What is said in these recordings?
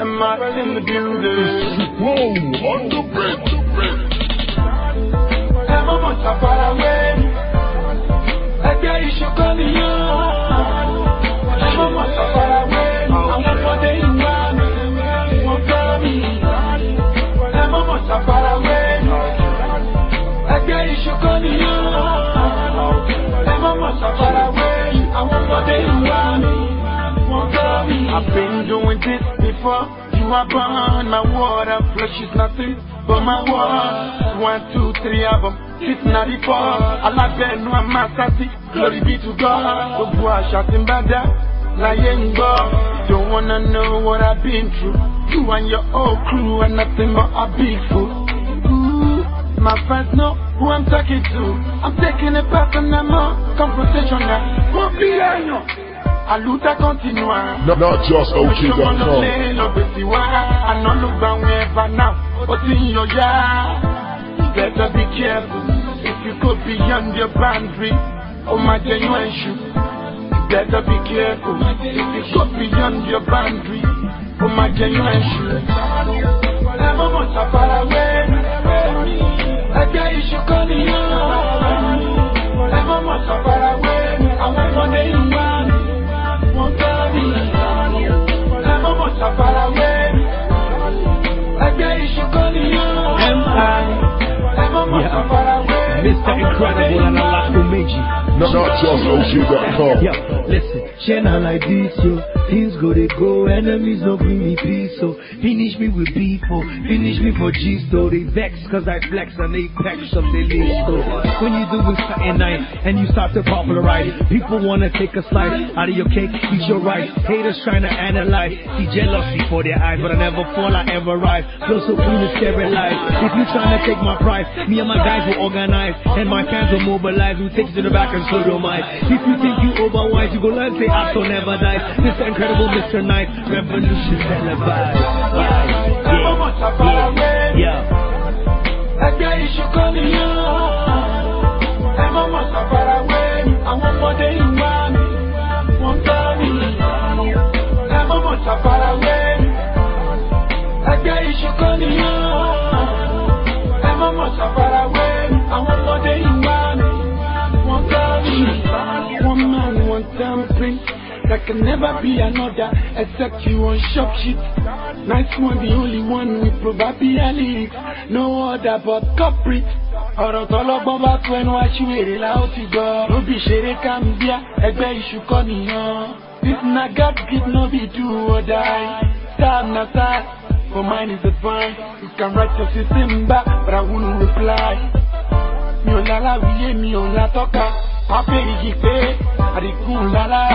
and Martin in the building. Whoa, on the bread, the bread. Ẹ má mọ̀ ṣàfarawé, ẹgbẹ́ ìṣọ̀kan nìyàn. Ẹ má mọ̀ ṣàfarawé, àwọn ọmọdé ìwà mi, wọ́n gbọ́ mi. Ẹ má mọ̀ ṣàfarawé, ẹgbẹ́ ìṣọ̀kan nìyàn. Ẹ má mọ̀ ṣàfarawé, àwọn ọmọdé ìwà mi, wọ́n gbọ́ mi. I've been doing this You are born, my water, flesh is nothing but my word. One, two, three of album, six ninety four. Alábẹ́nu àmásásí, glory be to God. Tí ń bá dá, láyé ń. Don't wanna know what I've been through. You and your whole crew are nothing but a big fool. My friends know who I'm talking to. I'm taking it personal, more confrontation now. Wọ́n bí ẹ̀yàn, àlùdá continua. Not, not just OK.com. Àná ló gba àwọn ẹ̀fà náà, ó ti ń yọ yá. You better be careful if you go beyond your boundary. Jẹ yín ẹ̀ṣù. You better be careful if you go beyond your boundary. Ó máa jẹ yín ẹ̀ṣù. Ẹ mọ̀ mọ̀ Incredible. Not, OK.com. Yo, listen, Channel like this, yo. Things go, they go, enemies don't bring me peace, so. Finish me with people, finish me for G, so they vex, cause I flex and they peck up they list, when you do it something night and you start to popularize, people wanna take a slice out of your cake, eat your rice, haters trying to analyze, see jealousy for their eyes, but I never fall, I ever rise, feel so clean and sterilized, if you trying to take my prize, me and my guys will organize, and my fans will mobilize, we take it to the back and sodomize, if you think you overwise, you go learn, say, I so never dies, Mr. Incredible, Mr. Knight, revolution televised, can never be another except you on shop shit. Nice one, the only one with probability. No other but culprit. ọ̀rọ̀ tọ́lọ́gbọ́n bá tó ẹnu aṣíwèrè la ó ti gbọ́. lóbi ṣeré kàmbíà ẹgbẹ́ iṣu kọ́ nìyàn. this na God give no be do or die. Time na time, for mine is divine. You can write your system back, but I wouldn't reply. mi ò láláwíyé mi ò látọ́ka. wọ́n fèrè yìí pé àdìkú lálára.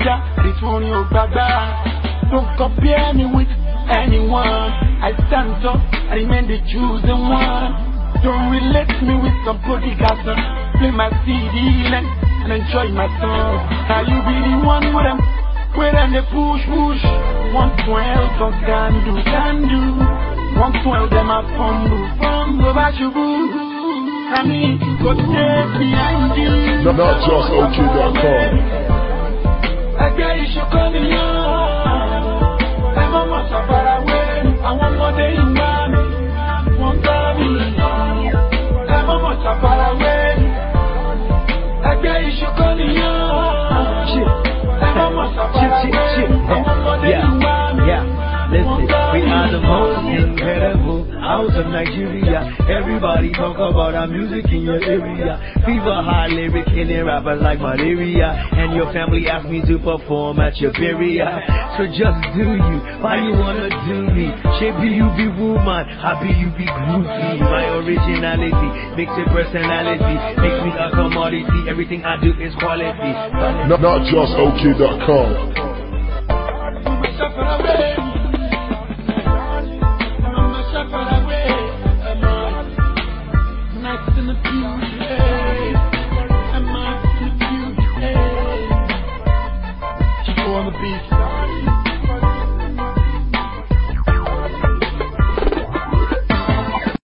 Alára gba ìjà àdìtú orin. Don't compare me with anyone. I stand up, I remain the chosen one. Don't relate me with some bodyguards. uh, Play my CD and, and enjoy my song. Now you be the one with them, with them they push push. One twelve on can do, can do. One twelve them a fumble, fumble, but you boo. I mean, go take behind you. Not, just OK.com. ẹgbẹ́ ìṣọ̀kan nìyàn. We are the most incredible out of Nigeria. Everybody talk about our music in your area. Fever high lyric killing rappers like malaria. And your family asked me to perform at your burial. So just do you, why you wanna do me? Shape you be woman, happy you be groovy. My originality, makes your personality, makes me a commodity. Everything I do is quality. Not, not just OK.com.